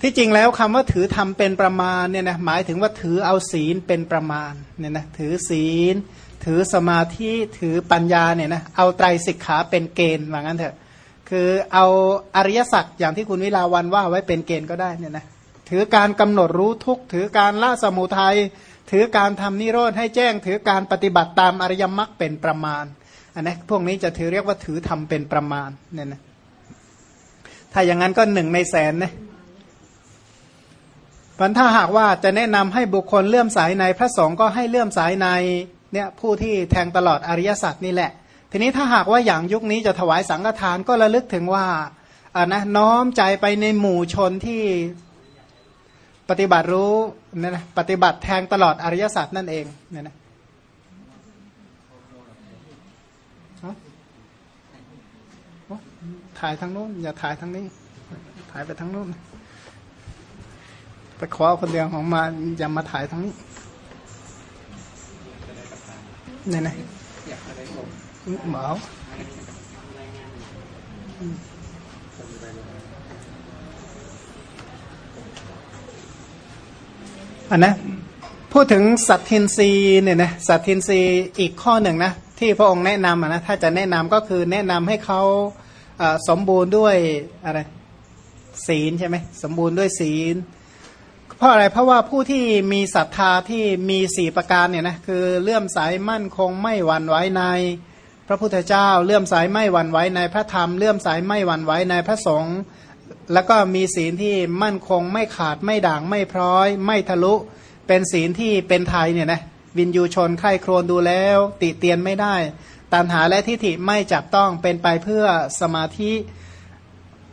ที่จริงแล้วคำว่าถือธรรมเป็นประมาณเนี่ยนะหมายถึงว่าถือเอาศีลเป็นประมาณเนี่ยนะถือศีล ถือสมาธิถือปัญญาเนี่ยนะเอาไตรสิกขาเป็นเกณฑ์ว่างั้นเถอะคือเอาอริยสัจอย่างที่คุณวิลาวันว่าไว้เป็นเกณฑ์ก็ได้เนี่ยนะถือการกำหนดรู้ทุกถือการละสมุทัยถือการทำนิโรธให้แจ้ง ถือการปฏิบัติตามอริยมรรคเป็นประมาณอันนี้พวกนี้จะถือเรียกว่าถือธรรมเป็นประมาณเนี่ยนะถ้าอย่างนั้นก็หนึ่งในแสนนะ พันถ้าหากว่าจะแนะนำให้บุคคลเลื่อมสายในพระสงฆ์ก็ให้เลื่อมสายในเนี่ยผู้ที่แทงตลอดอริยสัจนี่แหละ ทีนี้ถ้าหากว่าอย่างยุคนี้จะถวายสังฆทานก็ระลึกถึงว่าอ่านะน้อมใจไปในหมู่ชนที่ปฏิบัติรู้เนี่ยนะปฏิบัติแทงตลอดอริยสัจนั่นเองเนี่ยนะถ่ายทางโน้นอย่าถ่ายทางนี้ ถ่ายไปทางโน้น ไปขอคนเดียวของมาอย่ามาถ่ายทางนี้เนี่ยนะหมาอันนะพูดถึงสัตทินรีเนี่ยนะสัตทินรีอีกข้อหนึ่งนะที่พระองค์แนะนำนะถ้าจะแนะนำก็คือแนะนำให้เขาสมบูรณ์ด้วยอะไรศีลใช่ไหมสมบูรณ์ด้วยศีล เพราะอะไรเพราะว่าผู้ที่มีศรัทธาที่มีสี่ประการเนี่ยนะคือเลื่อมสายมั่นคงไม่หวั่นไหวใน พระพุทธเจ้าเลื่อมสายไม่หวั่นไหวในพระธรรมเลื่อมสายไม่หวั่นไหวในพระสงฆ์แล้วก็มีศีลที่มั่นคงไม่ขาดไม่ด่างไม่พร้อย ไม่ทะลุ เป็นศีลที่เป็นไทยเนี่ยนะวินยูชนไข้ครนดูแล้ว ติเตียนไม่ได้ตัณหาและทิฏฐิไม่จับต้องเป็นไปเพื่อสมาธิ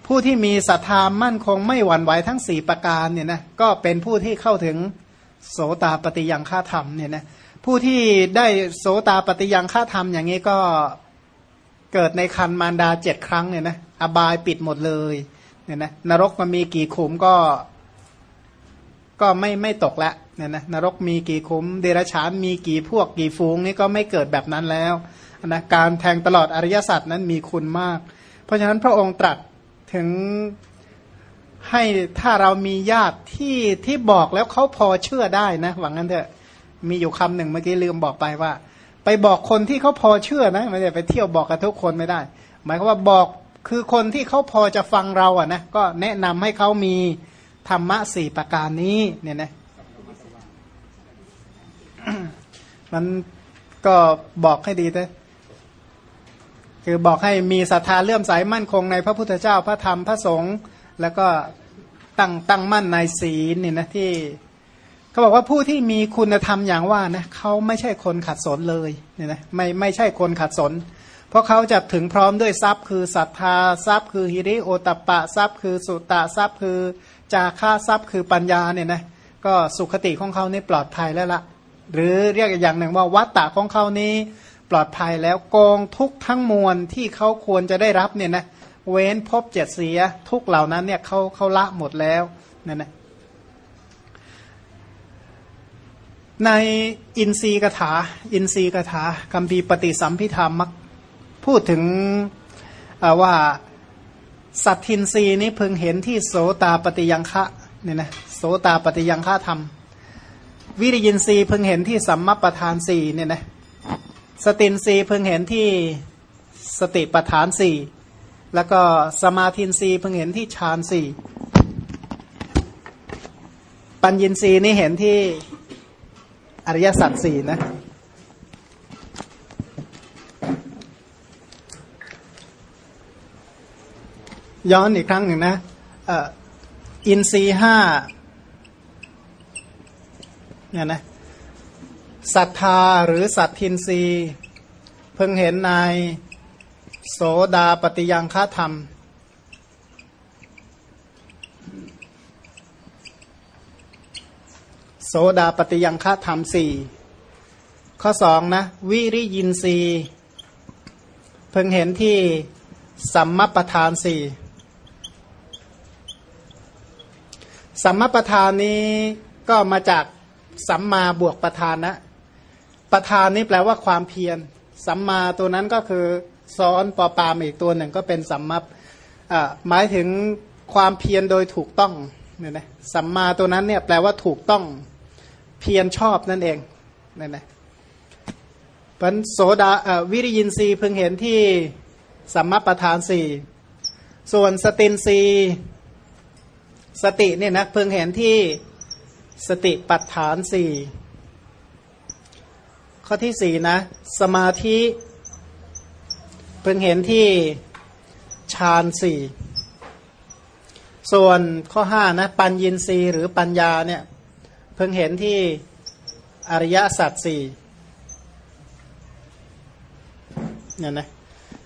ผู้ที่มีศรัทธามั่นคงไม่หวั่นไหวทั้งสี่ประการเนี่ยนะก็เป็นผู้ที่เข้าถึงโสตาปฏิยังฆาธรรมเนี่ยนะผู้ที่ได้โสตาปฏิยังฆาธรรมอย่างนี้ก็เกิดในคันมารดาเจ็ดครั้งเนี่ยนะอบายปิดหมดเลยเนี่ยนะนรกมันมีกี่ขุมก็ ก็ไม่ไม่ตกละเนี่ยนะนรกมีกี่ขุม เดรัจฉานมีกี่พวกกี่ฟูงนี่ก็ไม่เกิดแบบนั้นแล้วนะการแทงตลอดอริยสัจนั้นมีคุณมาก เพราะฉะนั้นพระองค์ตรัส ถึงให้ถ้าเรามีญาติที่ที่บอกแล้วเขาพอเชื่อได้นะหวังนั้นเถอะมีอยู่คำหนึ่งเมื่อกี้ลืมบอกไปว่า ไปบอกคนที่เขาพอเชื่อนะไม่ได้ไปเที่ยวบอกกับทุกคนไม่ได้ หมายความว่าบอกคือคนที่เขาพอจะฟังเราอะนะก็แนะนำให้เขามีธรรมะสี่ประการนี้เนี่ยนะมันก็บอกให้ดีนะ คือบอกให้มีศรัทธาเลื่อมใสมั่นคงในพระพุทธเจ้าพระธรรมพระสงฆ์แล้วก็ตั้งตั้งมั่นในศีลนี่นะที่เขาบอกว่าผู้ที่มีคุณธรรมอย่างว่านะเขาไม่ใช่คนขัดสนเลยเนี่ยนะไม่ไม่ใช่คนขัดสน เพราะเขาจะถึงพร้อมด้วยทรัพย์ คือศรัทธาทรัพย์ คือฮิริโอตปะทรัพย์ คือสุตตะทรัพย์ คือจาค่าทรัพย์ คือปัญญาเนี่ยนะก็สุขติของเขานี่ปลอดภัยแล้วละหรือเรียกอย่างหนึ่งว่าวัตตะของเขานี้ ปลอดภัยแล้วกองทุกทั้งมวลที่เขาควรจะได้รับเนี่ยนะเว้นพบเจ็ดเสียทุกเหล่านั้นเนี่ยเขาเขาละหมดแล้วนั่นนะในอินทรีกถา อินทรีกถาคำพีปฏิสัมพิธามักพูดถึงว่าสัตทินรีนี้พึงเห็นที่โสตาปฏิยังคะเนี่ยนะโสตาปฏิยังคะธรรม วิริยินทรีพึงเห็นที่สัมมาประธานสี่เนี่ยนะ สตินรีเพิ่งเห็นที่สติปฐานสี่แล้วก็สมาธินรีเพิ่งเห็นที่ฌานสี่ปัญญินรีนี่เห็นที่อริยสัจสี่นะย้อนอีกครั้งหนึ่งนะอินทรีห้าเนี่ยนะ ศรัทธาหรือสัตทินรีเพิ่งเห็นในโสดาปฏิยังฆาธรรม โสดาปฏิยังฆาธรรมสี่ข้อสองนะ วิริยินรีเพิ่งเห็นที่สัมมปทานสี่สัมมปทานนี้ก็มาจากสัมมาบวกประธานนะ ประธานนี่แปลว่าความเพียรสัมมาตัวนั้นก็คือซ้อนปอปามอีกตัวหนึ่งก็เป็นสัมมัปหมายถึงความเพียรโดยถูกต้องเนี่ยนะสัมมาตัวนั้นเนี่ยแปลว่าถูกต้องเพียรชอบนั่นเองเนี่ยนะปันโสดาวิริยินทรีย์พึงเห็นที่สัมมาประธานสี่ส่วนสตินทรีย์สติเนี่ยนะเพึงเห็นที่สติปัฏฐานสี่ ข้อที่สี่นะ สมาธิเพิ่งเห็นที่ฌานสี่ส่วนข้อห้านะปัญญินทรีย์หรือปัญญาเนี่ยเพิ่งเห็นที่อริยสัจสี่เนี่ยนะ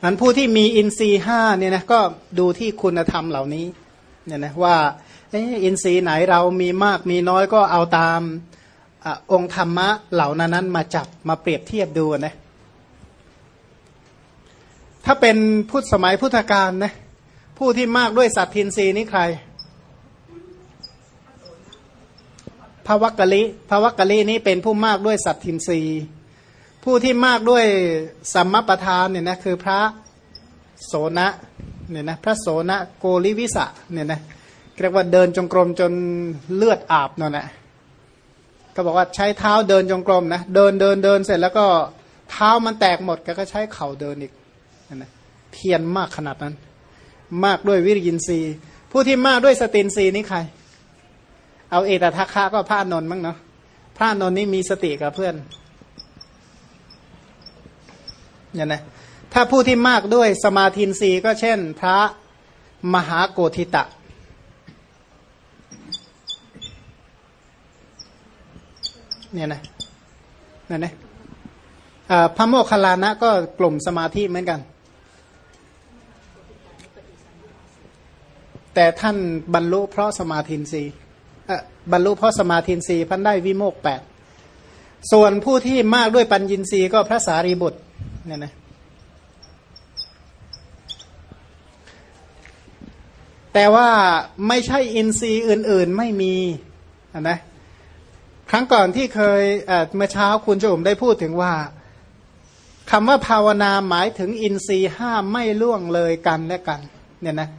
อันผู้ที่มีอินทรีห้าเนี่ยนะก็ดูที่คุณธรรมเหล่านี้เนี่ยนะว่าอินทรีย์ไหนเรามีมากมีน้อยก็เอาตาม องค์ธรรมะเหล่านั้นนมาจับมาเปรียบเทียบดูนะถ้าเป็นพุทธสมัยพุทธกาลนะผู้ที่มากด้วยสัตทินรีนี่ใครพระวักกะลิพระวักกะลินี้เป็นผู้มากด้วยสัตทินรีผู้ที่มากด้วยสัมมาประธานเนี่ยนะคือพระโสนะเนี่ยนะพระโสนะโกริวิสะเนี่ยนะเรียกว่าเดินจงกรมจนเลือดอาบนั่นแหละ ก็บอกว่าใช้เท้าเดินจงกรมนะเดินเดินเดินเสร็จแล้วก็เท้ามันแตกหมดก็ใช้เข่าเดินอีกนะเพียรมากขนาดนั้น มากด้วยวิริยินทรีย์ผู้ที่มากด้วยสตินทรีย์นี่ใคร เอาเอตทัคคะก็พระนนท์มั้งเนาะพระนนท์นี่มีสติกับเพื่อนเนี่ยนะถ้าผู้ที่มากด้วยสมาธินรีก็เช่น พระมหาโกธิตะ เนี่ยนะนั่นนะพระโมคคัลลานะก็กลุ่มสมาธิเหมือนกัน แต่ท่านบรรลุเพราะสมาธินรีบรรลุเพราะสมาธินรีพันได้วิโมกแปดส่วนผู้ที่มากด้วยปัญญินรีก็พระสารีบุตรเนี่ยนะแต่ว่าไม่ใช่อินทรีย์อื่น ๆไม่มีนะ ครั้งก่อนที่เคยเมื่อเช้าคุณโจมได้พูดถึงว่าคำว่าภาวนาหมายถึงอินทรีย์ห้าไม่ล่วงเลยกันและกันเนี่ยนะ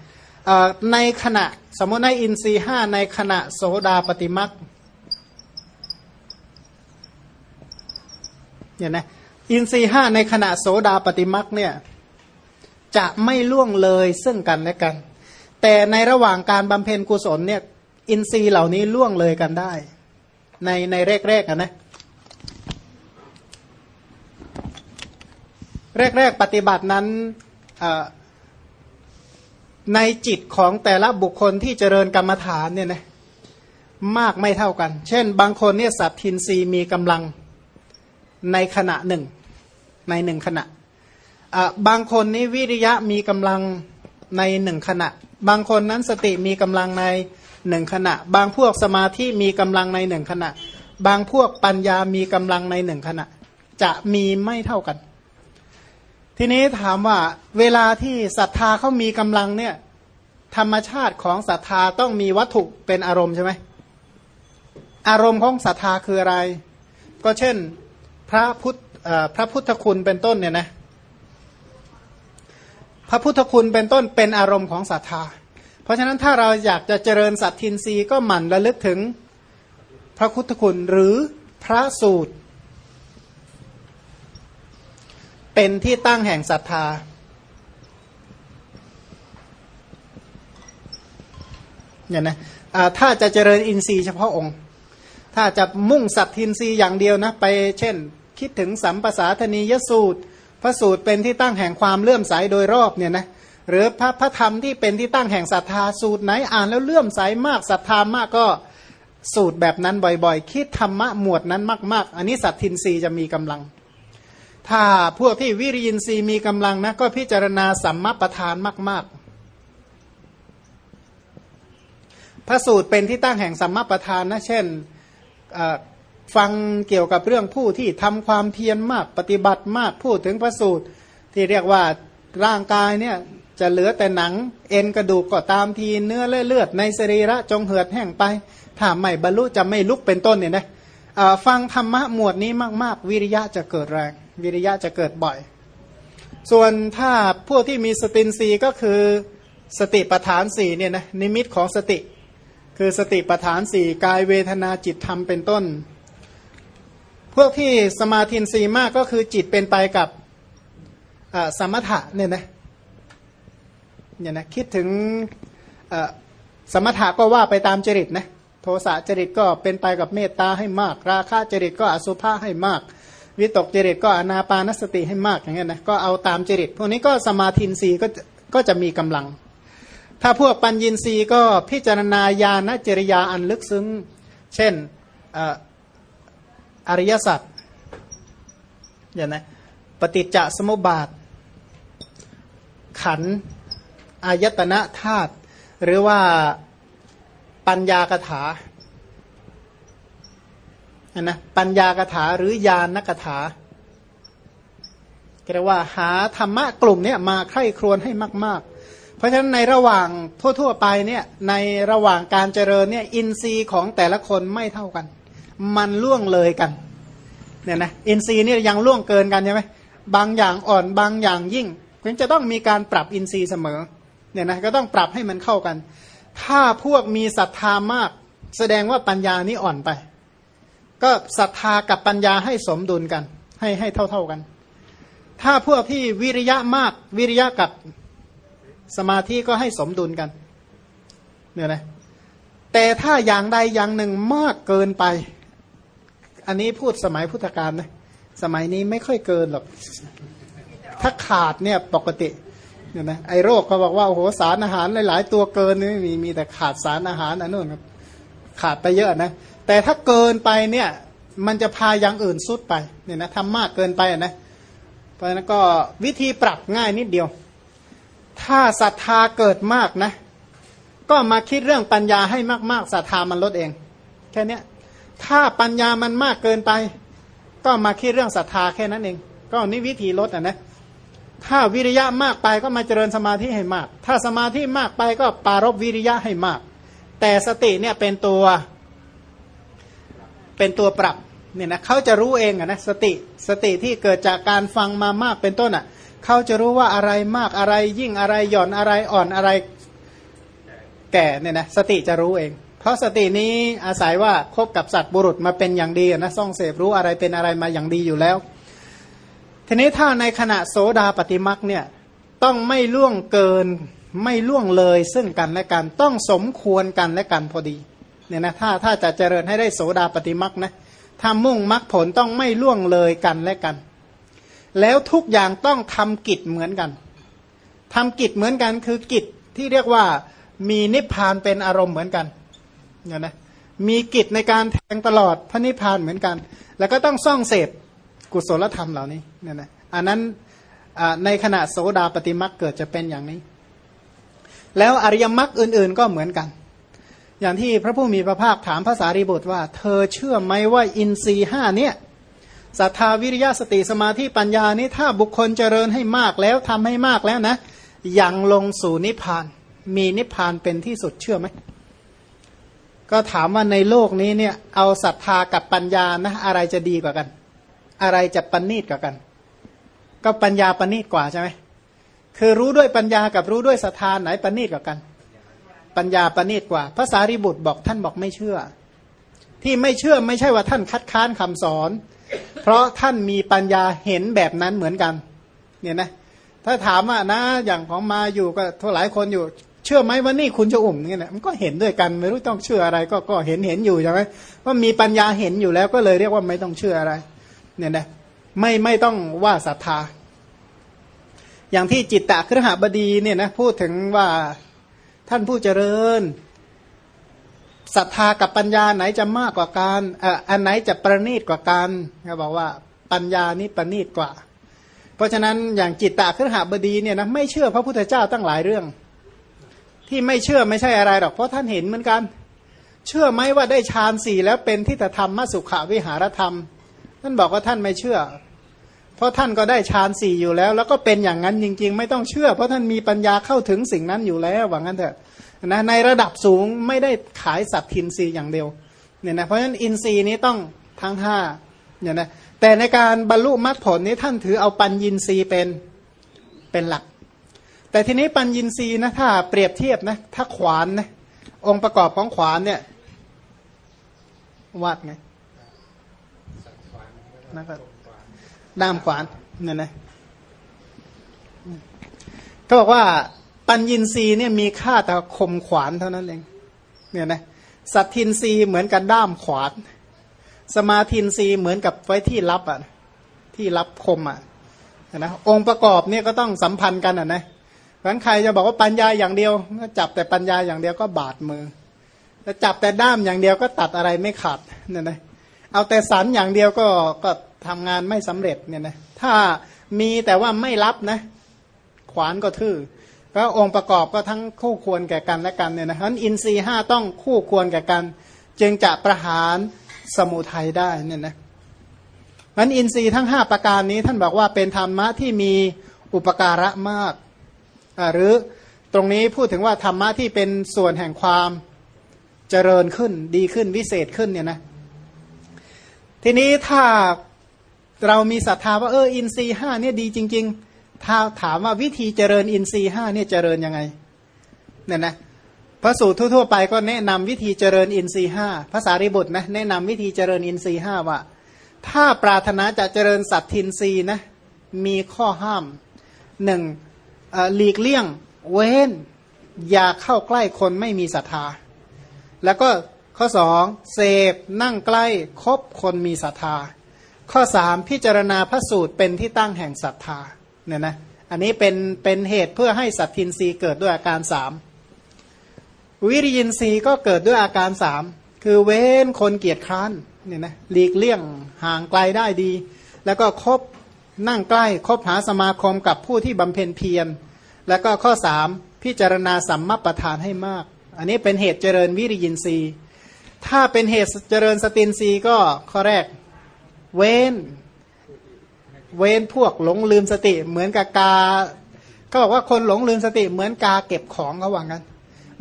ในขณะสมมติในอินทรีย์ห้าในขณะโสดาปฏิมักเนี่ยนะอินทรีห้าในขณะโสดาปฏิมักเนี่ยจะไม่ล่วงเลยซึ่งกันและกัน แต่ในระหว่างการบำเพ็ญกุศลเนี่ยอินทรีย์เหล่านี้ล่วงเลยกันได้ ในในแรกๆนะแรกๆปฏิบัตินั้นในจิตของแต่ละบุคคลที่เจริญกรรมฐานเนี่ยนะมากไม่เท่ากัน เช่น บางคนเนี่ยสัตทินรีมีกำลังในขณะหนึ่ง ในหนึ่งขณะบางคนนี้วิริยะมีกำลังในหนึ่งขณะ บางคนนั้นสติมีกำลังใน หนึ่งขณะ บางพวกสมาธิมีกำลังในหนึ่งขณะ บางพวกปัญญามีกำลังในหนึ่งขณะ จะมีไม่เท่ากัน ทีนี้ถามว่าเวลาที่ศรัทธาเขามีกำลังเนี่ยธรรมชาติของศรัทธาต้องมีวัตถุเป็นอารมณ์ใช่ไหมอารมณ์ของศรัทธาคืออะไร ก็เช่นพระพุทธพระพุทธคุณเป็นต้นเนี่ยนะพระพุทธคุณเป็นต้นเป็นอารมณ์ของศรัทธา ราะฉะนั้นถ้าเราอยากจะเจริญสัตทินรีก็หมั่นระลึกถึงพระพุทธคุณหรือพระสูตร เป็นที่ตั้งแห่งศรัทธา เนี่ยนะถ้าจะเจริญอินทรีย์เฉพาะองค์ ถ้าจะมุ่งสัตทินรีอย่างเดียวนะ ไปเช่น คิดถึงสัมปสาธนียสูตร พระสูตรเป็นที่ตั้งแห่งความเลื่อมใสโดยรอบเนี่ยนะ หรือพระพระธรรมที่เป็นที่ตั้งแห่งศรัทธาสูตรไหนอ่านแล้วเลื่อมใสมากศรัทธามากก็สูตรแบบนั้นบ่อยๆ คิดธรรมะหมวดนั้นมากๆ อันนี้สัตทินรีจะมีกำลัง ถ้าพวกที่วิริยินทรีย์มีกำลังนะก็พิจารณาสัมมาประธานมาก ๆ พระสูตรเป็นที่ตั้งแห่งสัมมาประธานนะเช่นฟังเกี่ยวกับเรื่องผู้ที่ทำความเพียรมากปฏิบัติมากพูดถึงพระสูตรที่เรียกว่าร่างกายเนี่ย จะเหลือแต่หนัง เอ็นกระดูกก็ตามทีเนื้อเลือดในสรีระจงเหือดแห้งไปถ้าไม่บรรลุจะไม่ลุกเป็นต้นเนี่ยนะฟังธรรมะหมวดนี้มาก ๆ วิริยะจะเกิดแรง วิริยะจะเกิดบ่อย ส่วนถ้าพวกที่มีสตินสีก็คือสติปฐานสี่เนี่ยนะนิมิตของสติ คือสติปฐานสี่กายเวทนาจิตธรรมเป็นต้น พวกที่สมาธินีมากก็คือจิตเป็นไปกับสมถะเนี่ยนะ เนี่ยนะคิดถึงสมถะก็ว่าไปตามจริตนะโทสะจริตก็เป็นไปกับเมตตาให้มาก ราคะจริตก็อสุภะให้มาก วิตกจริตก็อนาปานสติให้มากอย่างเงี้ยนะก็เอาตามจริตพวกนี้ก็สมาธินีก็ก็จะมีกำลัง ถ้าพวกปัญญินรีก็พิจารณาญาณจริยาอันลึกซึ้ง เช่นอริยสัจอย่างนะปฏิจจสมุปบาทขัน อายตนะธาตุหรือว่าปัญญากถาอนนะปัญญากถาหรือญาณกถาเรียกว่าหาธรรมะกลุ่มเนี้มาใคร่ครวญให้มาก ๆ เพราะฉะนั้นในระหว่างทั่ว ๆ ไปเนี่ยในระหว่างการเจริญเนี่ยอินทรีย์ของแต่ละคนไม่เท่ากัน มันล่วงเลยกันเนี่ยนะอินทรีย์นี่ยังล่วงเกินกันใช่ไหมบางอย่างอ่อนบางอย่างยิ่งเพราะจะต้องมีการปรับอินทรีย์เสมอ เนี่ยนะก็ต้องปรับให้มันเข้ากัน ถ้าพวกมีศรัทธามาก แสดงว่าปัญญานี้อ่อนไป ก็ศรัทธากับปัญญาให้สมดุลกัน ให้ให้เท่าเท่ากัน ถ้าพวกที่วิริยะมากวิริยะกับสมาธิก็ให้สมดุลกันเนี่ยนะแต่ถ้าอย่างใดอย่างหนึ่งมากเกินไป อันนี้พูดสมัยพุทธกาลนะสมัยนี้ไม่ค่อยเกินหรอกถ้าขาดเนี่ยปกติ เนี่ยนะไอโรคเขาบอกว่าโอ้โหสารอาหารหลาย ๆ ตัวเกินนี่มีมีแต่ขาดสารอาหารอันนู้นครับขาดไปเยอะนะ แต่ถ้าเกินไปเนี่ย มันจะพาอย่างอื่นสุดไปเนี่ยนะทำมากเกินไปนะเพราะฉะนั้นก็วิธีปรับง่ายนิดเดียว ถ้าศรัทธาเกิดมากนะ ก็มาคิดเรื่องปัญญาให้มากๆศรัทธามันลดเอง แค่นี้ถ้าปัญญามันมากเกินไป ก็มาคิดเรื่องศรัทธาแค่นั้นเอง ก็นี่วิธีลดอะนะ ถ้าวิริยะมากไปก็มาเจริญสมาธิให้มาก ถ้าสมาธิมากไปก็ปารบวิริยะให้มาก แต่สติเนี่ยเป็นตัวเป็นตัวปรับเนี่ยนะเขาจะรู้เองอะนะสติสติที่เกิดจากการฟังมามากเป็นต้นอะ่ะเขาจะรู้ว่าอะไรมากอะไรยิ่งอะไรหย่อนอะไรอ่อนอะไรแก่เนี่ยนะสติจะรู้เอง เพราะสตินี้อาศัยว่าคบกับสัตว์บุรุษมาเป็นอย่างดีนะซ่องเสพรู้อะไรเป็นอะไรมาอย่างดีอยู่แล้ว ทีนี้ถ้าในขณะโสดาปฏิมักเนี่ยต้องไม่ล่วงเกินไม่ล่วงเลยซึ่งกันและกันต้องสมควรกันและกันพอดีเนี่ยนะถ้าถ้าจะเจริญให้ได้โสดาปฏิมักนะถ้ามุ่งมักผลต้องไม่ล่วงเลยกันและกัน แล้วทุกอย่างต้องทำกิจเหมือนกันทำกิจเหมือนกันคือกิจที่เรียกว่ามีนิพพานเป็นอารมณ์เหมือนกันเนี่ยนะมีกิจในการแทงตลอดพระนิพพานเหมือนกัน แล้วก็ต้องซ่องเสพ กุศลธรรมเหล่านี้เนี่ยนะอันนั้นในขณะโสดาปฏิมักเกิดจะเป็นอย่างนี้ แล้วอริยมรรคอื่น ๆก็เหมือนกัน อย่างที่พระผู้มีพระภาคถามภาษารีบุตรว่า เธอเชื่อไหมว่าอินทรีห้าเนี่ยศรัทธาวิริยะสติสมาธิปัญญานี้ถ้าบุคคลเจริญให้มากแล้วทำให้มากแล้วนะยังลงสู่นิพพาน มีนิพพานเป็นที่สุดเชื่อไหมก็ถามว่าในโลกนี้เนี่ยเอาศรัทธากับปัญญานะอะไรจะดีกว่ากัน อะไรจะปณีตกว่ากัน ก็ปัญญาปณีตกว่าใช่ไหมคือรู้ด้วยปัญญากับรู้ด้วยศรัทธาไหนปณีตกว่ากัน ปัญญาปณีตกว่าภาษาริบุตรบอกท่านบอกไม่เชื่อ ที่ไม่เชื่อไม่ใช่ว่าท่านคัดค้านคำสอน เพราะท่านมีปัญญาเห็นแบบนั้นเหมือนกัน เนี่ยนะ ถ้าถามว่านะอย่างของมาอยู่ก็ทั่วหลายคนอยู่เชื่อไหมว่านี่คุณจะอุ่มเนี่ยนะมันก็เห็นด้วยกันไม่รู้ต้องเชื่ออะไร ก็ก็เห็นเห็นอยู่ใช่ไหมว่ามีปัญญาเห็นอยู่แล้วก็เลยเรียกว่าไม่ต้องเชื่ออะไร เนี่ยนะไม่ไม่ต้องว่าศรัทธา อย่างที่จิตตะครหบดีเนี่ยนะพูดถึงว่าท่านผู้เจริญศรัทธากับปัญญาไหนจะมากกว่ากันอ่อันไหนจะประณีตกว่ากันเขาบอกว่าปัญญานี้ประณีตกว่า เพราะฉะนั้นอย่างจิตตะครหบดีเนี่ยนะไม่เชื่อพระพุทธเจ้าตั้งหลายเรื่อง ที่ไม่เชื่อไม่ใช่อะไรหรอกเพราะท่านเห็นเหมือนกัน เชื่อไหมว่าได้ฌานสี่แล้วเป็นทิฏฐธรรมมสุขวิหารธรรม ท่านบอกว่าท่านไม่เชื่อ เพราะท่านก็ได้ฌานสี่อยู่แล้ว แล้วก็เป็นอย่างนั้นจริง ๆ ไม่ต้องเชื่อ เพราะท่านมีปัญญาเข้าถึงสิ่งนั้นอยู่แล้วว่างั้นเถอะนะในระดับสูงไม่ได้ขายสัตทินรีอย่างเดียวเนี่ยนะเพราะฉะนั้นอินทรีย์นี้ต้องทั้งห้าเนี่ยนะแต่ในการบรรลุมรรคผลนี้ท่านถือเอาปัญญินทรีย์เป็นเป็นหลัก แต่ทีนี้ปัญญินทรีย์นะถ้าเปรียบเทียบนะถ้าขวานนะองค์ประกอบของขวานเนี่ย วาดไง นะครับด้ามขวานเนี่ยนะก็บอกว่าปัญญินรีเนี่ยมีค่าแต่คมขวานเท่านั้นเองเนี่ยนะสัตทินรีเหมือนกับด้ามขวาน สมาธินรีเหมือนกับไว้ที่รับอะที่รับคมอะนะองค์ประกอบเนี่ยก็ต้องสัมพันธ์กันอะนะเพราะฉะนั้นใครจะบอกว่าปัญญาอย่างเดียวจับแต่ปัญญาอย่างเดียวก็บาดมือจะจับแต่ด้ามอย่างเดียวก็ตัดอะไรไม่ขาดเนี่ยนะ เอาแต่สันอย่างเดียวก็ก็ทำงานไม่สำเร็จเนี่ยนะถ้ามีแต่ว่าไม่รับนะ ขวานก็ทื่อก็องค์ประกอบก็ทั้งคู่ควรแก่กันและกันเนี่ยนะฉะนั้นอินทรีห้าต้องคู่ควรแก่กัน จึงจะประหารสมุทัยได้เนี่ยนะมันอินทรีย์ทั้งห้าประการนี้ท่านบอกว่าเป็นธรรมะที่มีอุปการะมาก หรือตรงนี้พูดถึงว่าธรรมะที่เป็นส่วนแห่งความเจริญขึ้นดีขึ้นวิเศษขึ้นเนี่ยนะ ทีนี้ถ้าเรามีศรัทธาว่าเอออินทรีห้าเนี่ยดีจริง ๆ ถ้าถามว่าวิธีเจริญอินทรีห้าเนี่ยเจริญยังไงเนี่ยนะพระสูตรทั่ว ๆ ไปก็แนะนำวิธีเจริญอินทรีห้าภาษาริบุตรนะแนะนำวิธีเจริญอินทรีห้าว่า ถ้าปรารถนาจะเจริญสัตทินรีนะมีข้อห้ามหนึ่งหลีกเลี่ยง เว้น อย่าเข้าใกล้คนไม่มีศรัทธา แล้วก็ ข้อสองเสพนั่งใกล้คบคนมีศรัทธา ข้อสามพิจารณาพระสูตรเป็นที่ตั้งแห่งศรัทธาเนี่ยนะอันนี้เป็นเป็นเหตุเพื่อให้สัตทินรีเกิดด้วยอาการสามวิริยินรีก็เกิดด้วยอาการสามคือเว้นคนเกียจคร้านเนี่ยนะหลีกเลี่ยงห่างไกลได้ดี แล้วก็คบนั่งใกล้คบหาสมาคมกับผู้ที่บำเพ็ญเพียรแล้วก็ข้อสามพิจารณาสัมมาประธานให้มาก อันนี้เป็นเหตุเจริญวิริยินรีย์ ถ้าเป็นเหตุเจริญสตินทรีก็ข้อแรก เว้น เว้นพวกหลงลืมสติ เหมือนกับกาเขาบอกว่าคนหลงลืมสติเหมือนกาเก็บของเขาว่างั้น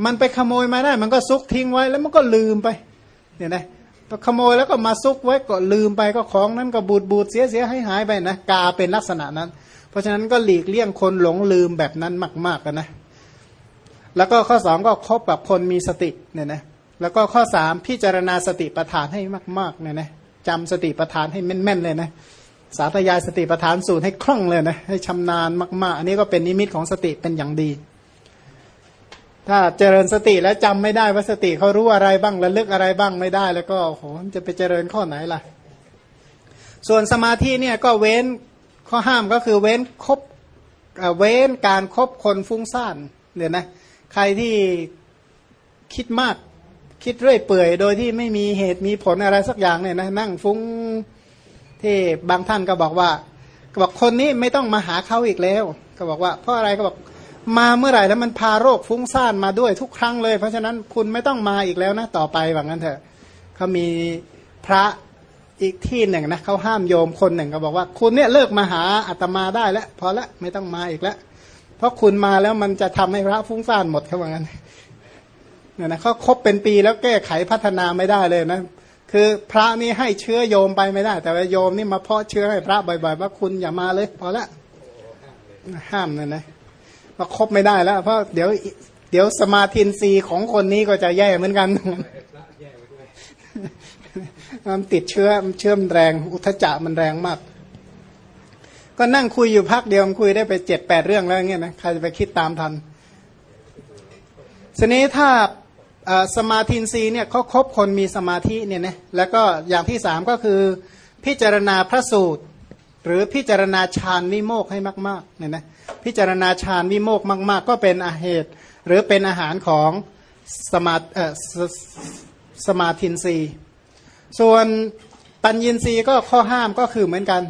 มันไปขโมยมาได้ มันก็ซุกทิ้งไว้แล้วมันก็ลืมไปเนี่ยนะขโมยแล้วก็มาซุกไว้ก็ลืมไปก็ของนั้นก็บูดบูดเสียเสียให้หายไปนะกาเป็นลักษณะนั้น เพราะฉะนั้นก็หลีกเลี่ยงคนหลงลืมแบบนั้นมากๆกันนะ แล้วก็ข้อสองก็คบกับคนมีสติเนี่ยนะ แล้วก็ข้อสามพิจารณาสติปัฏฐานให้มากๆเนี่ยนะจำสติปัฏฐานให้แม่นๆเลยนะสาธยายสติปัฏฐานสูตรให้คล่องเลยนะให้ชำนาญมากๆ อันนี้ก็เป็นนิมิตของสติเป็นอย่างดี ถ้าเจริญสติแล้วจำไม่ได้ว่าสติเขารู้อะไรบ้างระลึกอะไรบ้างไม่ได้ แล้วก็โอ้โหจะไปเจริญข้อไหนล่ะ ส่วนสมาธิเนี่ยก็เว้นข้อห้ามก็คือเว้นคบเว้นการครบคนฟุ้งซ่านเนี่ยนะใครที่คิดมาก คิดเรื่อยเปื่อย โดยที่ไม่มีเหตุมีผลอะไรสักอย่างเนี่ยนะนั่งฟุ้งที่บางท่านก็บอกว่า ก็บอกคนนี้ไม่ต้องมาหาเขาอีกแล้ว ก็บอกว่าเพราะอะไรก็บอกมาเมื่อไหร่แล้วมันพาโรคฟุ้งซ่านมาด้วยทุกครั้งเลย เพราะฉะนั้นคุณไม่ต้องมาอีกแล้วนะต่อไปว่างั้นเถอะเขามีพระอีกที่หนึ่งนะเขาห้ามโยมคนหนึ่งก็บอกว่า คุณเนี่ยเลิกมาหาอาตมาได้แล้วพอละไม่ต้องมาอีกแล้ว เพราะคุณมาแล้วมันจะทำให้พระฟุ้งซ่านหมดเขาว่างั้น เนี่ยนะเขาคบเป็นปีแล้วแก้ไขพัฒนาไม่ได้เลยนะคือพระนี่ให้เชื้อโยมไปไม่ได้ แต่ว่าโยมนี่มาเพาะเชื้อให้พระบ่อยๆ ว่าคุณอย่ามาเลยพอละห้ามเลยนะก็คบไม่ได้แล้ว เพราะเดี๋ยวเดี๋ยวสมาธินรีของคนนี้ก็จะแย่เหมือนกันมันติดเชื้อมันเชื่อมแรง อุทจามันแรงมาก ก็นั่งคุยอยู่พักเดียวคุยได้ไปเจ็ดแปดเรื่องแล้วเงี้ยนะใครจะไปคิดตามทันทีนี้ถ้า สมาธินรีเนี่ยเขาคบคนมีสมาธิเนี่ยนะแล้วก็อย่างที่สามก็คือพิจารณาพระสูตร หรือพิจารณาฌานวิโมกให้มากๆเนี่ยนะพิจารณาฌานวิโมกมาก ๆ ก็เป็นอาเหตุ หรือเป็นอาหารของสมาสสมาธินรีส่วนปัญญินรีก็ข้อห้ามก็คือเหมือนกัน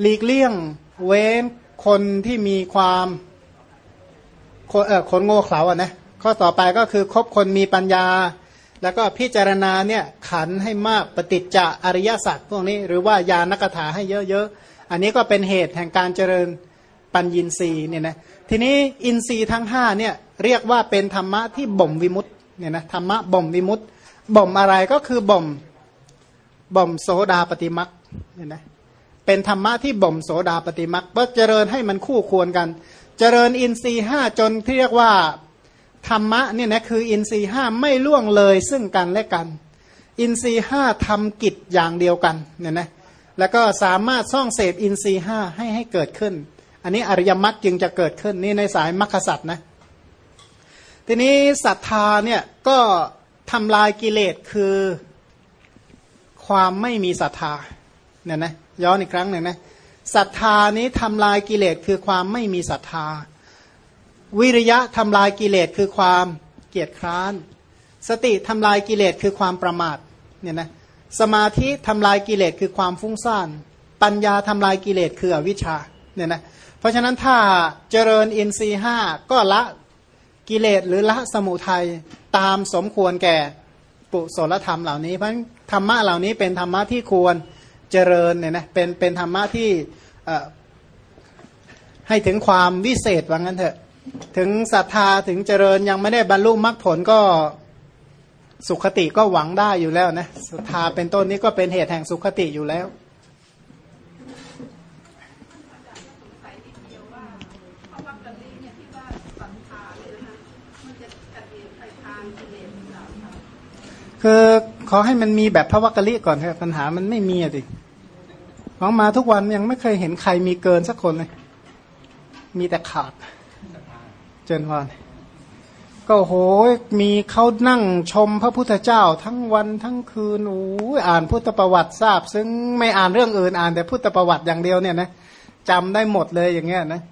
หลีกเลี่ยงเว้นคนที่มีความคนโง่เขลาอะนะ ข้อต่อไปก็คือคบคนมีปัญญา แล้วก็พิจารณาเนี่ยขันให้มากปฏิจจะอริยสัจพวกนี้ หรือว่ายานกถาให้เยอะๆ อันนี้ก็เป็นเหตุแห่งการเจริญปัญญินทรีเนี่ยนะทีนี้อินทรีย์ทั้งห้าเนี่ยเรียกว่าเป็นธรรมะที่บ่มวิมุตต์เนี่ยนะธรรมะบ่มวิมุตต์บ่มอะไรก็คือบ่มบ่มโสดาปฏิมักเนี่ยนะเป็นธรรมะที่บ่มโสดาปฏิมักเพื่อเจริญให้มันคู่ควรกัน เจริญอินทรีย์ห้าจนที่เรียกว่า ธรรมะเนี่ยนะคืออินทรีห้าไม่ล่วงเลยซึ่งกันและกัน อินทรีห้าทำกิจอย่างเดียวกันเนี่ยนะแล้วก็สามารถซ่องเสพอินทรีห้าให้ให้เกิดขึ้น อันนี้อริยมรรคจึงจะเกิดขึ้นนี่ในสายมรรคสัตว์นะทีนี้ศรัทธาเนี่ยก็ทำลายกิเลสคือความไม่มีศรัทธาเนี่ยนะย้อนอีกครั้งหนึ่งนะศรัทธานี้ทำลายกิเลสคือความไม่มีศรัทธา วิริยะทำลายกิเลสคือความเกียจคร้าน สติทำลายกิเลสคือความประมาทเนี่ยนะสมาธิทำลายกิเลสคือความฟุ้งซ่านปัญญาทำลายกิเลสคืออวิชชาเนี่ยนะเพราะฉะนั้นถ้าเจริญอินทรีห้าก็ละกิเลสหรือละสมุทัยตามสมควรแก่ปุโสลธรรมเหล่านี้เพราะธรรมะเหล่านี้เป็นธรรมะที่ควรเจริญเนี่ยนะเป็นเป็นธรรมะที่ให้ถึงความวิเศษว่างั้นเถอะ ถึงศรัทธาถึงเจริญยังไม่ได้บรรลุมรรคผลก็สุขติก็หวังได้อยู่แล้วนะศรัทธาเป็นต้นนี้ก็เป็นเหตุแห่งสุขติอยู่แล้วคือขอให้มันมีแบบพระวักกะลิก่อนครับปัญหามันไม่มีอะดิของมาทุกวันยังไม่เคยเห็นใครมีเกินสักคนเลย มีแต่ขาด จนพรก็โหมีเขานั่งชมพระพุทธเจ้า ทั้งวันทั้งคืนโอ้อ่านพุทธประวัติทราบ ซึ่งไม่อ่านเรื่องอื่นอ่านแต่พุทธประวัติอย่างเดียวเนี่ยนะจำได้หมดเลยอย่างเงี้ยนะ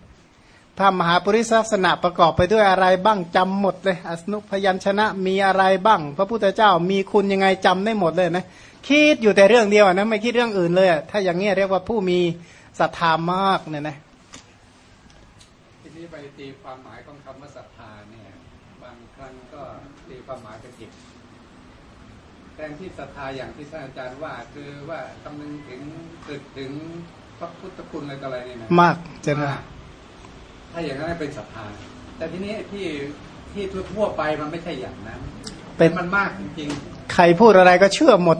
ถ้ามหาปริศลักษณะประกอบไปด้วยอะไรบ้างจำหมดเลยอสนุพยัญชนะมีอะไรบ้าง พระพุทธเจ้ามีคุณยังไงจำได้หมดเลยนะคิดอยู่แต่เรื่องเดียวนะไม่คิดเรื่องอื่นเลย ถ้าอย่างเงี้ยเรียกว่าผู้มีศรัทธามากเนี่ยนะ ทีนี้ไปตีความหมายของคำว่าศรัทธาเนี่ย บางครั้งก็ตีความหมายเป็นผิดแทนที่ศรัทธาอย่างที่ท่านอาจารย์ว่า คือว่าคำนึงถึงตึกถึงพระพุทธคุณอะไรต่ออะไรนี่นะมากเจนะถ้าอย่างนั้นเป็นศรัทธา แต่ทีนี้ที่ที่ทั่วไปมันไม่ใช่อย่างนั้น เป็นมันมากจริงๆ ใครพูดอะไรก็เชื่อหมด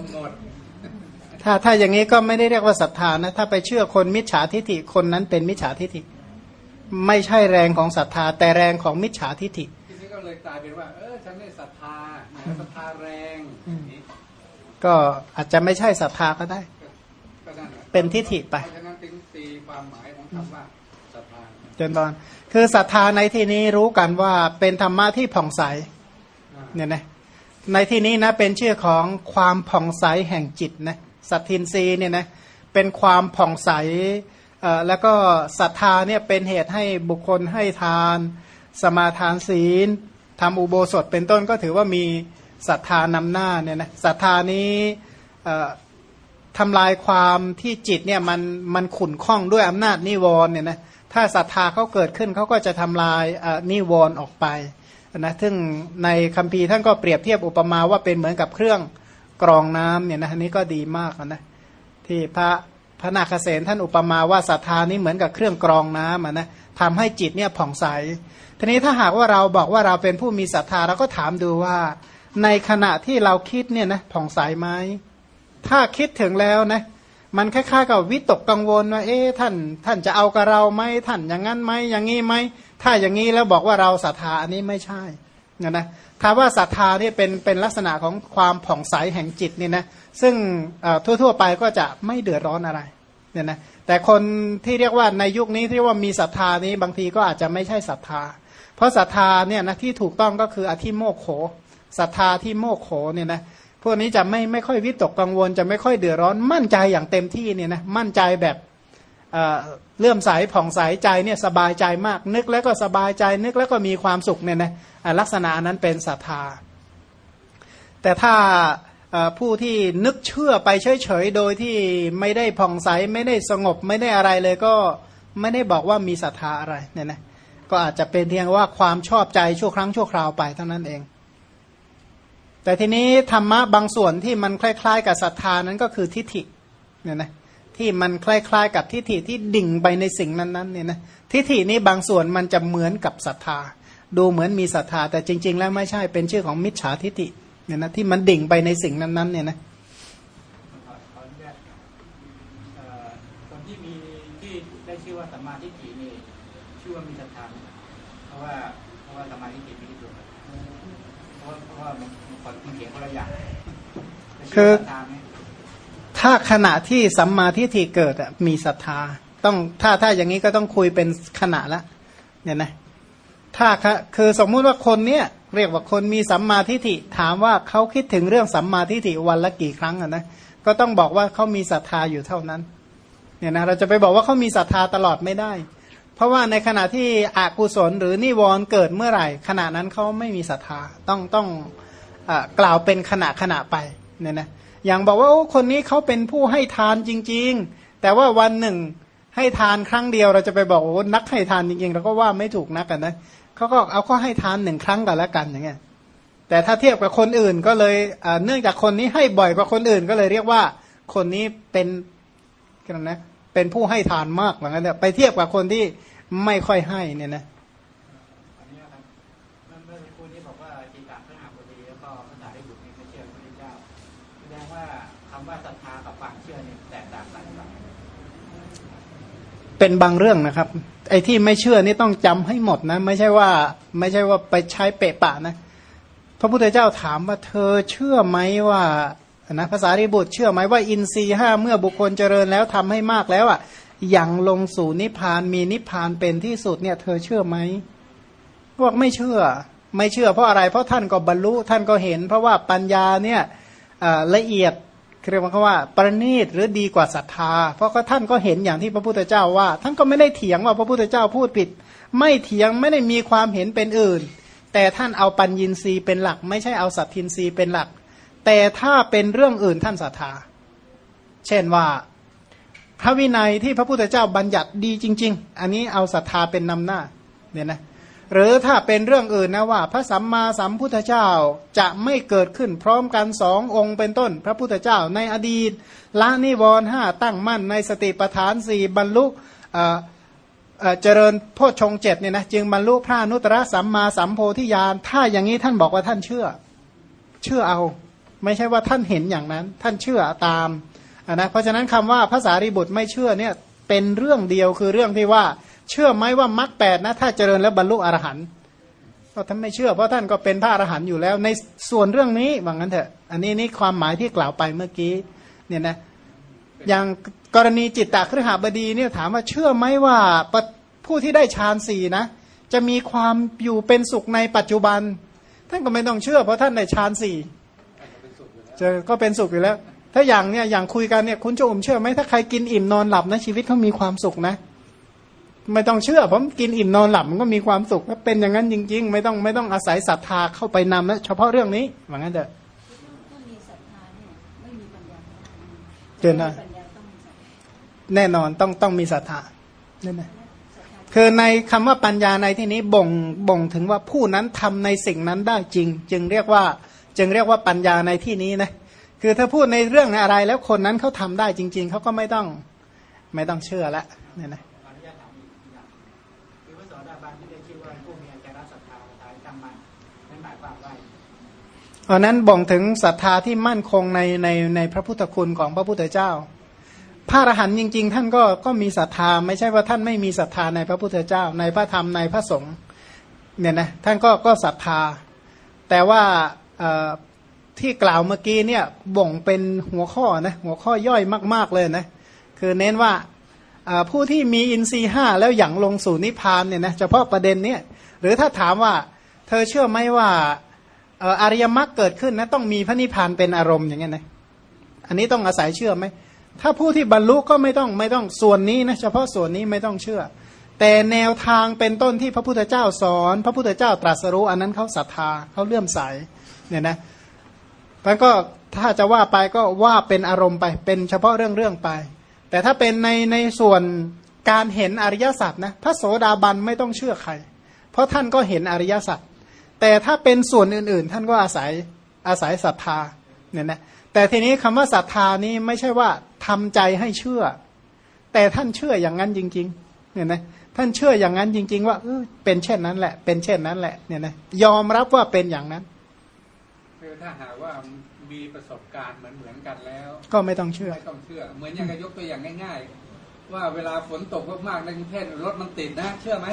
ถ้าถ้าอย่างนี้ก็ไม่ได้เรียกว่าศรัทธานะ ถ้าไปเชื่อคนมิจฉาทิฐิคนนั้นเป็นมิจฉาทิฐิ ไม่ใช่แรงของศรัทธา แต่แรงของมิจฉาทิฐิทีนี้ก็เลยกลายเป็นว่าเออฉันไม่ศรัทธาศรัทธาแรงก็อาจจะไม่ใช่ศรัทธาก็ได้ เป็นทิฐิไปเพราะฉะนั้นจึงตีความหมายของคำว่าเจนบอลคือศรัทธาในที่นี้รู้กันว่าเป็นธรรมะที่ผ่องใสเนี่ยนะในที่นี้นะเป็นชื่อของความผ่องใสแห่งจิตนะสัตทินรีเนี่ยนะเป็นความผ่องใส แล้วก็ศรัทธาเนี่ยเป็นเหตุให้บุคคลให้ทาน สมาทานศีลทำอุโบสถเป็นต้นก็ถือว่ามีศรัทธานำหน้าเนี่ยนะศรัทธานี้ทำลายความที่จิตเนี่ยมันมันขุ่นข้องด้วยอำนาจนิวรณ์เนี่ยนะถ้าศรัทธาเขาเกิดขึ้นเขาก็จะทำลายนิวรณ์ออกไปนะซึ่งในคัมภีร์ท่านก็เปรียบเทียบอุปมาว่าเป็นเหมือนกับเครื่องกรองน้ำเนี่ยนะนี้ก็ดีมากนะที่พระ พระนาคเษนท่านอุปมาว่าศรัทธานี้เหมือนกับเครื่องกรองน้ำนะทำให้จิตเนี่ยผ่องใส ทีนี้ถ้าหากว่าเราบอกว่าเราเป็นผู้มีศรัทธาเราก็ถามดูว่า ในขณะที่เราคิดเนี่ยนะผ่องใสไหมถ้าคิดถึงแล้วนะมันคล้ายๆกับวิตกกังวลว่าเอ๊ะท่านท่านจะเอากับเราไหมท่านอย่างนั้นไหมอย่างนี้ไหมถ้าอย่างนี้แล้วบอกว่าเราศรัทธาอันนี้ไม่ใช่นะนะ ถ้าว่าศรัทธาเนี่ยเป็นเป็นลักษณะของความผ่องใสแห่งจิตนี่นะซึ่งทั่วๆไปก็จะไม่เดือดร้อนอะไรเนี่ยนะแต่คนที่เรียกว่าในยุคนี้ที่ว่ามีศรัทธานี้บางทีก็อาจจะไม่ใช่ศรัทธา เพราะศรัทธาเนี่ยนะที่ถูกต้องก็คืออธิโมกโขศรัทธาที่โมกโขเนี่ยนะพวกนี้จะไม่ไม่ค่อยวิตกกังวล จะไม่ค่อยเดือดร้อนมั่นใจอย่างเต็มที่เนี่ยนะมั่นใจแบบ เลื่อมใสผ่องใสใจเนี่ยสบายใจมาก นึกแล้วก็สบายใจนึกแล้วก็มีความสุขเนี่ยนะลักษณะนั้นเป็นศรัทธา แต่ถ้าผู้ที่นึกเชื่อไปเฉยๆโดยที่ไม่ได้ผ่องใสไม่ได้สงบไม่ได้อะไรเลยก็ไม่ได้บอกว่ามีศรัทธาอะไรเนี่ยนะก็อาจจะเป็นเพียงว่าความชอบใจชั่วครั้งชั่วคราวไปเท่านั้นเอง แต่ทีนี้ธรรมะบางส่วนที่มันคล้าย ๆ กับศรัทธานั้นก็คือทิฏฐิเนี่ยนะ ที่มันคล้ายๆ กับทิฏฐิที่ดิ่งไปในสิ่งนั้นๆเนี่ยนะทิฏฐินี้บางส่วนมันจะเหมือนกับศรัทธา ดูเหมือนมีศรัทธา แต่จริง ๆ แล้วไม่ใช่เป็นชื่อของมิจฉาทิฏฐิเนี่ยนะที่มันดิ่งไปในสิ่งนั้นๆเนี่ยนะคนที่มีที่ได้ชื่อว่าสัมมาทิฏฐินี่ชื่อว่ามีศรัทธาเพราะว่าเพราะว่าสัมมาทิฏฐิมีที่สุดราะเพราะว่ามันคนมันเขียนคนละอย่างคือ ถ้าขณะที่สัมมาทิฏฐิเกิดมีศรัทธา ต้องถ้าถ้าอย่างนี้ก็ต้องคุยเป็นขณะละเนี่ยนะถ้าคือสมมุติว่าคนเนี้ยเรียกว่าคนมีสัมมาทิฏฐิถามว่าเขาคิดถึงเรื่องสัมมาทิฏฐิวันละกี่ครั้งอะนะก็ต้องบอกว่าเขามีศรัทธาอยู่เท่านั้นเนี่ยนะเราจะไปบอกว่าเขามีศรัทธาตลอดไม่ได้ เพราะว่าในขณะที่อกุศลหรือนิวรณ์เกิดเมื่อไหร่ ขณะนั้นเขาไม่มีศรัทธาต้องต้องอกล่าวเป็นขณะขณะไปเนี่ยนะ อย่างบอกว่าโอ้คนนี้เขาเป็นผู้ให้ทานจริง ๆ แต่ว่าวันหนึ่งให้ทานครั้งเดียวเราจะไปบอกโอ้นักให้ทานจริงๆเราก็ว่าไม่ถูกนักกันนะเขาก็เอาก็ให้ทานหนึ่งครั้งกันแล้วกันอย่างเงี้ยแต่ถ้าเทียบกับคนอื่นก็เลยเนื่องจากคนนี้ให้บ่อยกว่าคนอื่น ก็เลยเรียกว่าคนนี้เป็นกันนะเป็นผู้ให้ทานมากเหมือนกันเนี่ยไปเทียบกับคนที่ไม่ค่อยให้เนี่ยนะ เป็นบางเรื่องนะครับ ไอ้ที่ไม่เชื่อนี่ต้องจำให้หมดนะ ไม่ใช่ว่าไม่ใช่ว่าไปใช้เปะปะนะ พระพุทธเจ้าถามว่าเธอเชื่อไหมว่านะภาษาริบุตรเชื่อไหมว่าอินทรีย์ห้าเมื่อบุคคลเจริญแล้วทำให้มากแล้วอะอย่างลงสู่นิพพานมีนิพพานเป็นที่สุดเนี่ย เธอเชื่อไหมบอกไม่เชื่อ ไม่เชื่อเพราะอะไร เพราะท่านก็บรรลุท่านก็เห็น เพราะว่าปัญญาเนี่ยละเอียด เรียกว่าเขาว่าประณีตหรือดีกว่าศรัทธา เพราะก็ท่านก็เห็นอย่างที่พระพุทธเจ้าว่า ท่านก็ไม่ได้เถียงว่าพระพุทธเจ้าพูดผิด ไม่เถียงไม่ได้มีความเห็นเป็นอื่น แต่ท่านเอาปัญญินทรีย์เป็นหลัก ไม่ใช่เอาสัตทินทรีย์เป็นหลัก แต่ถ้าเป็นเรื่องอื่นท่านศรัทธา เช่นว่าพระวินัยที่พระพุทธเจ้าบัญญัติดีจริง ๆ อันนี้เอาศรัทธาเป็นนำหน้าเนี่ยนะ หรือถ้าเป็นเรื่องอื่นนะว่า พระสัมมาสัมพุทธเจ้าจะไม่เกิดขึ้นพร้อมกันสององค์เป็นต้น พระพุทธเจ้าในอดีตละนิวรห้าตั้งมั่นในสติปัฏฐานสี่บรรลุเจริญโพชฌงเจ็ดเนี่ยนะจึงบรรลุพระนุตตรสัมมาสัมโพธิญาณถ้าอย่างนี้ท่านบอกว่าท่านเชื่อ เชื่อเอา ไม่ใช่ว่าท่านเห็นอย่างนั้น ท่านเชื่อตามะนะเพราะฉะนั้นคำว่าภาษารีบุตรไม่เชื่อเนี่ยเป็นเรื่องเดียวคือเรื่องที่ว่า เชื่อไหมว่ามรรคแปดนะ ถ้าเจริญแล้วบรรลุอรหันต์ก็ท่านไม่เชื่อเพราะท่านก็เป็นพระอรหันต์อยู่แล้ว ในส่วนเรื่องนี้ว่างั้นเถอะ อันนี้นี่ความหมายที่กล่าวไปเมื่อกี้ เนี่ยนะ อย่างกรณีจิตตะครหบดีเนี่ยถามว่าเชื่อไหมว่าผู้ที่ได้ฌานสี่นะ จะมีความอยู่เป็นสุขในปัจจุบัน ท่านก็ไม่ต้องเชื่อ เพราะท่านได้ฌานสี่จอก็เป็นสุขอยู่แล้ว ถ้าอย่างเนี่ยอย่างคุยกันเนี่ยคุณโจมเชื่อไหมถ้าใครกินอิ่มนอนหลับนะชีวิตเขามีความสุขนะ ไม่ต้องเชื่อ ผมกินอิ่มนอนหลับมันก็มีความสุขถ้าเป็นอย่างนั้นจริง ๆ ไม่ต้องไม่ต้องอาศัยศรัทธาเข้าไปนำนะเฉพาะเรื่องนี้ว่างั้นเถอะถ้ามีศรัทธาเนี่ยไม่มีปัญญาเกินนะปัญญาต้องมีศรัทธาแน่นอนต้องต้องมีศรัทธานั่นนะศรัทธาคือในคำว่าปัญญาในที่นี้บ่งบ่งถึงว่าผู้นั้นทำในสิ่งนั้นได้จริง จึงเรียกว่าจึงเรียกว่าปัญญาในที่นี้นะคือถ้าพูดในเรื่องอะไรแล้วคนนั้นเขาทำได้จริง ๆเขาก็ไม่ต้องไม่ต้องเชื่อละเนี่ยนะ เพราะนั้นบ่งถึงศรัทธาที่มั่นคงในในในพระพุทธคุณของพระพุทธเจ้า พระอรหันต์จริง ๆ ท่านก็ก็มีศรัทธาไม่ใช่ว่าท่านไม่มีศรัทธาในพระพุทธเจ้า ในพระธรรมในพระสงฆ์เนี่ยนะท่านก็ก็ศรัทธา แต่ว่าที่กล่าวเมื่อกี้เนี่ยบ่งเป็นหัวข้อนะหัวข้อย่อยมาก ๆเลยนะคือเน้นว่าผู้ที่มีอินทรีย์ห้าแล้วอย่างลงสู่นิพพานเนี่ยนะเฉพาะประเด็นเนี้ยหรือถ้าถามว่าเธอเชื่อไหมว่า อริยมรรคเกิดขึ้นนะต้องมีพระนิพพานเป็นอารมณ์อย่างเงี้ยนะอันนี้ต้องอาศัยเชื่อไหมถ้าผู้ที่บรรลุก็ไม่ต้องไม่ต้องส่วนนี้นะเฉพาะส่วนนี้ไม่ต้องเชื่อ แต่แนวทางเป็นต้นที่พระพุทธเจ้าสอน พระพุทธเจ้าตรัสรู้อันนั้นเขาศรัทธาเขาเลื่อมใสเนี่ยนะมันก็ถ้าจะว่าไปก็ว่าเป็นอารมณ์ไป เป็นเฉพาะเรื่องเรื่องไป แต่ถ้าเป็นในในส่วนการเห็นอริยสัจนะพระโสดาบันไม่ต้องเชื่อใคร เพราะท่านก็เห็นอริยสัจ แต่ถ้าเป็นส่วนอื่นๆ ท่านก็อาศัยอาศัยศรัทธาเนี่ยนะแต่ทีนี้คำว่าศรัทธานี้ไม่ใช่ว่าทำใจให้เชื่อ แต่ท่านเชื่ออย่างนั้นจริงๆเนี่ยนะท่านเชื่ออย่างนั้นจริง ๆ ว่าเออเป็นเช่นนั้นแหละ เป็นเช่นนั้นแหละเนี่ยนะยอมรับว่าเป็นอย่างนั้นคือถ้าหากว่ามีประสบการณ์เหมือนเหมือนๆกันแล้ว ก็ไม่ต้องเชื่อไม่ต้องเชื่อ เหมือนอย่างกับยกตัวอย่างง่าย ๆ ว่าเวลาฝนตกมากๆในกรุงเทพรถมันติดนะ เชื่อไหม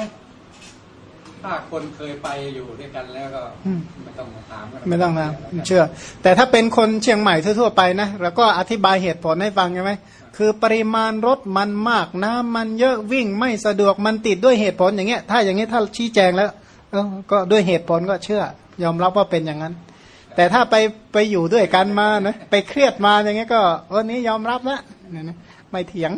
ถ้าคนเคยไปอยู่ด้วยกันแล้วก็อืมไม่ต้องมาถามกันไม่ต้องนะเชื่อ แต่ถ้าเป็นคนเชียงใหม่ทั่วๆไปนะเราก็อธิบายเหตุผลให้ฟังใช่ไหมคือปริมาณรถมันมากน้ำมันเยอะวิ่งไม่สะดวกมันติดด้วยเหตุผลอย่างเงี้ย ถ้าอย่างเงี้ยถ้าชี้แจงแล้วเออก็ด้วยเหตุผลก็เชื่อ ยอมรับว่าเป็นอย่างนั้น แต่ถ้าไปไปอยู่ด้วยกันมานะไปเครียดมาอย่างเงี้ยก็วันนี้ยอมรับแล้วเนี่ยนะไม่เถียง